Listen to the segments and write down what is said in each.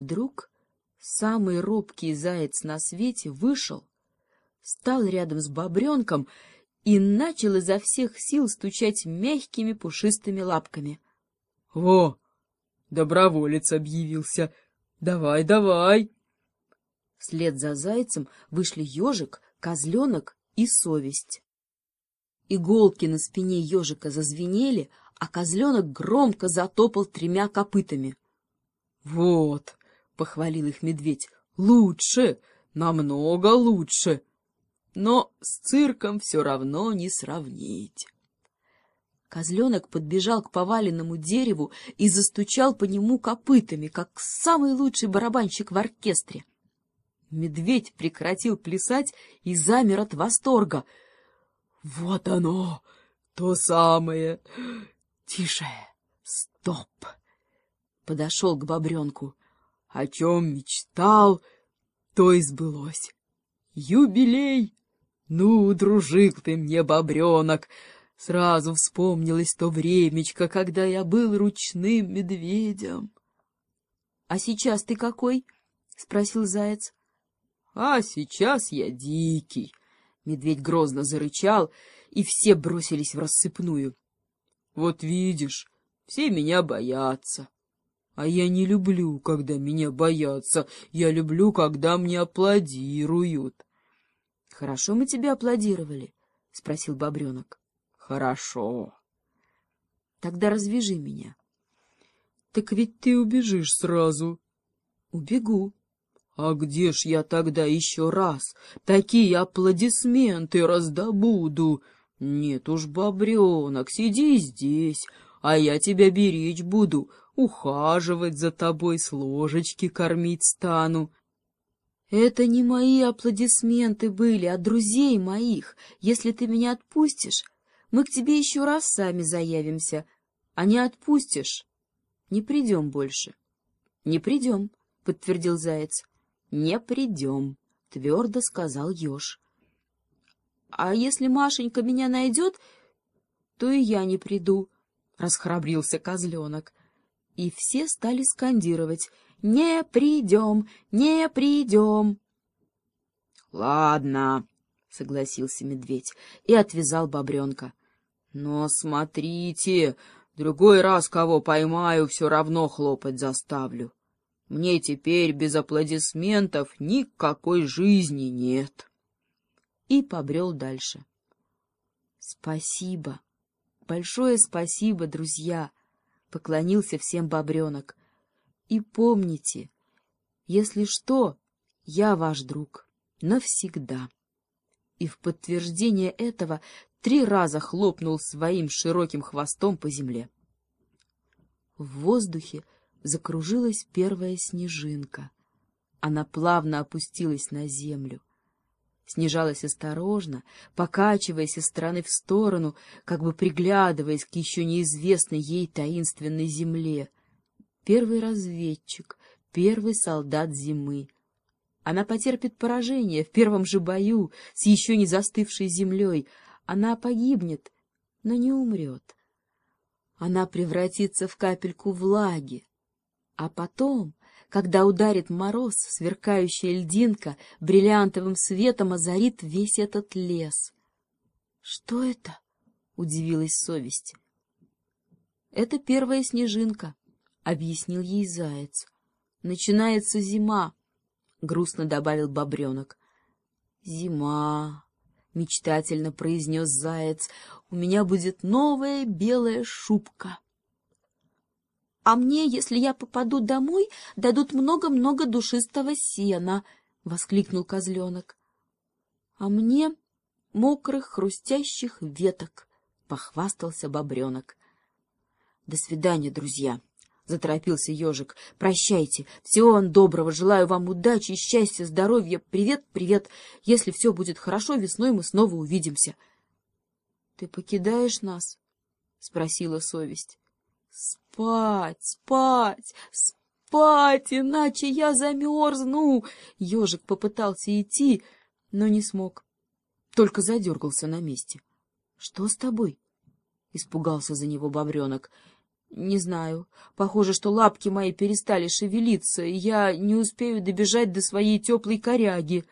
Вдруг самый робкий заяц на свете вышел, стал рядом с бобренком и начал изо всех сил стучать мягкими пушистыми лапками. — Во! Доброволец объявился! Давай, давай! Вслед за зайцем вышли ежик, козленок и совесть. Иголки на спине ежика зазвенели, а козленок громко затопал тремя копытами. — Вот! — похвалил их медведь. — Лучше! Намного лучше! Но с цирком все равно не сравнить. Козленок подбежал к поваленному дереву и застучал по нему копытами, как самый лучший барабанщик в оркестре. Медведь прекратил плясать и замер от восторга. — Вот оно, то самое! Тише, стоп! Подошел к бобренку. О чем мечтал, то и сбылось. Юбилей! Ну, дружил ты мне, бобренок! Сразу вспомнилось то времечко, когда я был ручным медведем. — А сейчас ты какой? — спросил заяц. — А сейчас я дикий. Медведь грозно зарычал, и все бросились в рассыпную. — Вот видишь, все меня боятся. А я не люблю, когда меня боятся. Я люблю, когда мне аплодируют. — Хорошо мы тебе аплодировали? — спросил бобренок. — Хорошо. — Тогда развяжи меня. — Так ведь ты убежишь сразу. — Убегу. — А где ж я тогда еще раз такие аплодисменты раздобуду? Нет уж, бобренок, сиди здесь, а я тебя беречь буду, ухаживать за тобой, с ложечки кормить стану. Это не мои аплодисменты были, а друзей моих. Если ты меня отпустишь, мы к тебе еще раз сами заявимся. А не отпустишь, не придем больше. — Не придем, — подтвердил заяц. — Не придем, — твердо сказал еж. — А если Машенька меня найдет, то и я не приду, — расхрабрился козленок. И все стали скандировать «Не придем! Не придем!» «Ладно», — согласился медведь и отвязал бобренка. «Но смотрите, другой раз кого поймаю, все равно хлопать заставлю. Мне теперь без аплодисментов никакой жизни нет». И побрел дальше. «Спасибо, большое спасибо, друзья!» — поклонился всем бобренок. И помните, если что, я ваш друг навсегда. И в подтверждение этого три раза хлопнул своим широким хвостом по земле. В воздухе закружилась первая снежинка. Она плавно опустилась на землю. Снижалась осторожно, покачиваясь из стороны в сторону, как бы приглядываясь к еще неизвестной ей таинственной земле — первый разведчик, первый солдат зимы. Она потерпит поражение в первом же бою с еще не застывшей землей. Она погибнет, но не умрет. Она превратится в капельку влаги. А потом, когда ударит мороз, сверкающая льдинка бриллиантовым светом озарит весь этот лес. — Что это? — удивилась совесть. — Это первая снежинка, объяснил ей заяц. Начинается зима, грустно добавил бобренок. Зима, мечтательно произнес заяц, у меня будет новая белая шубка. А мне, если я попаду домой, дадут много-много душистого сена, воскликнул козленок. А мне мокрых хрустящих веток, похвастался бобренок. До свидания, друзья. — заторопился ежик. — Прощайте. Всего вам доброго. Желаю вам удачи, счастья, здоровья. Привет, привет. Если все будет хорошо, весной мы снова увидимся. — Ты покидаешь нас? — спросила совесть. — Спать, спать, спать, иначе я замерзну. Ежик попытался идти, но не смог. Только задергался на месте. — Что с тобой? — испугался за него бобренок. — Не знаю. Похоже, что лапки мои перестали шевелиться, и я не успею добежать до своей теплой коряги.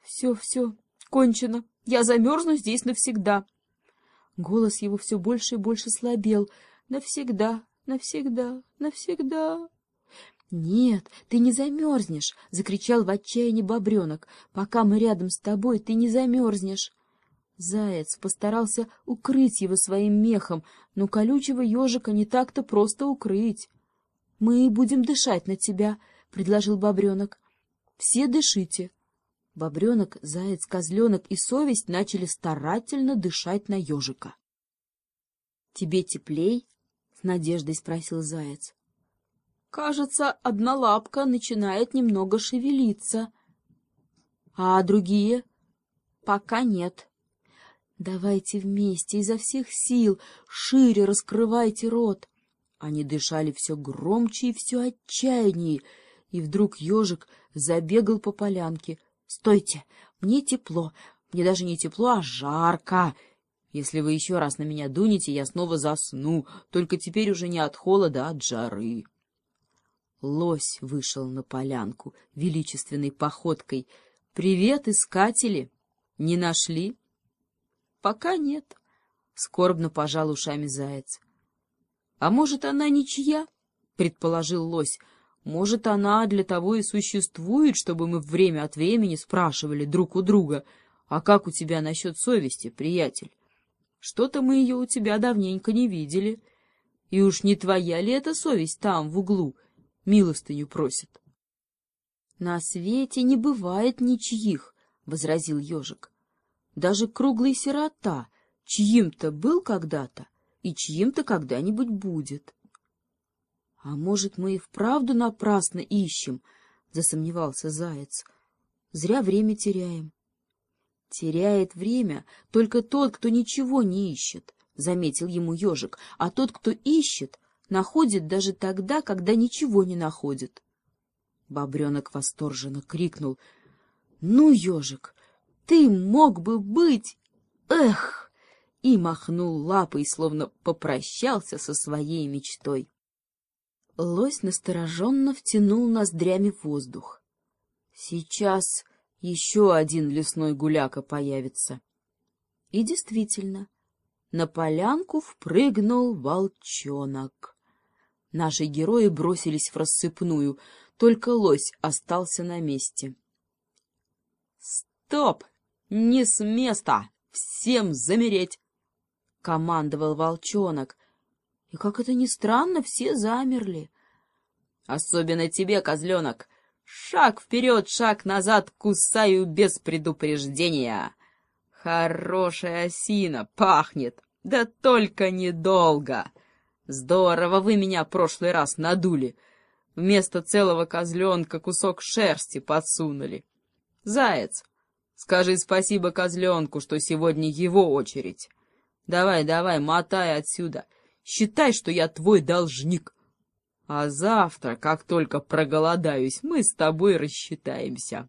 Все, все, кончено. Я замерзну здесь навсегда. Голос его все больше и больше слабел. Навсегда, навсегда, навсегда. «Нет, ты не замерзнешь!» — закричал в отчаянии бобренок. «Пока мы рядом с тобой, ты не замерзнешь!» Заяц постарался укрыть его своим мехом, но колючего ежика не так-то просто укрыть. — Мы будем дышать на тебя, — предложил бобренок. — Все дышите. Бобренок, заяц, козленок и совесть начали старательно дышать на ежика. — Тебе теплей? — с надеждой спросил заяц. — Кажется, одна лапка начинает немного шевелиться. — А другие? — Пока нет. Давайте вместе, изо всех сил, шире раскрывайте рот. Они дышали все громче и все отчаяннее, и вдруг ежик забегал по полянке. — Стойте, мне тепло, мне даже не тепло, а жарко. Если вы еще раз на меня дунете, я снова засну, только теперь уже не от холода, а от жары. Лось вышел на полянку величественной походкой. — Привет, искатели! Не нашли? — Пока нет, — скорбно пожал ушами заяц. — А может, она ничья? — предположил лось. — Может, она для того и существует, чтобы мы время от времени спрашивали друг у друга, а как у тебя насчет совести, приятель? Что-то мы ее у тебя давненько не видели. И уж не твоя ли эта совесть там, в углу, милостыню просит? — На свете не бывает ничьих, — возразил ежик. Даже круглый сирота чьим-то был когда-то и чьим-то когда-нибудь будет. — А может, мы и вправду напрасно ищем? — засомневался заяц. — Зря время теряем. — Теряет время только тот, кто ничего не ищет, — заметил ему ежик, — а тот, кто ищет, находит даже тогда, когда ничего не находит. Бобренок восторженно крикнул. — Ну, ежик, ты мог бы быть... Эх! И махнул лапой, словно попрощался со своей мечтой. Лось настороженно втянул ноздрями воздух. Сейчас еще один лесной гуляка появится. И действительно, на полянку впрыгнул волчонок. Наши герои бросились в рассыпную, только лось остался на месте. — Стоп! «Не с места! Всем замереть!» — командовал волчонок. И, как это ни странно, все замерли. «Особенно тебе, козленок! Шаг вперед, шаг назад, кусаю без предупреждения!» «Хорошая осина, пахнет, да только недолго!» «Здорово вы меня прошлый раз надули!» Вместо целого козленка кусок шерсти подсунули. «Заяц, Скажи спасибо козленку, что сегодня его очередь. Давай, давай, мотай отсюда. Считай, что я твой должник. А завтра, как только проголодаюсь, мы с тобой рассчитаемся.